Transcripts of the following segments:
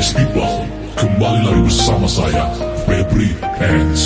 nice people. Kembali lagi bersama saya Febri Hands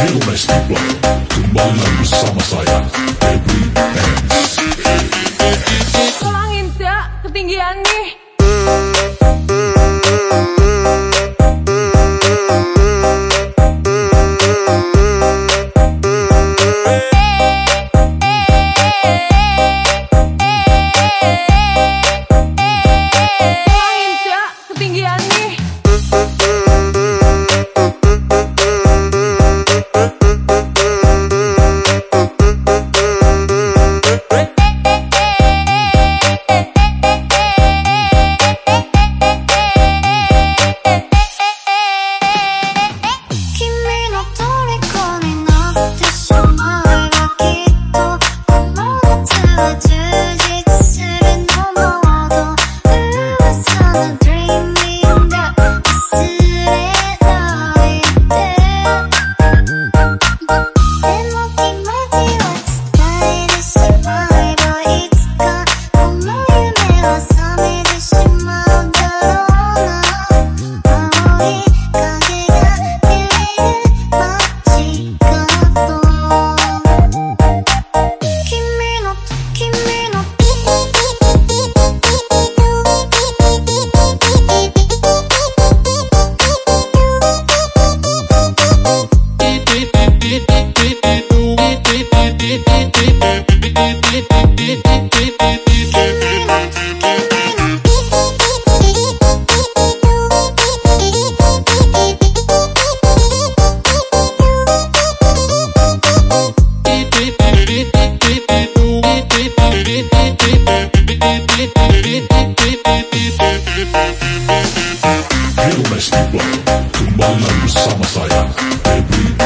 Real Messi Block, kembali lagi saya Kembali bersama saya Baby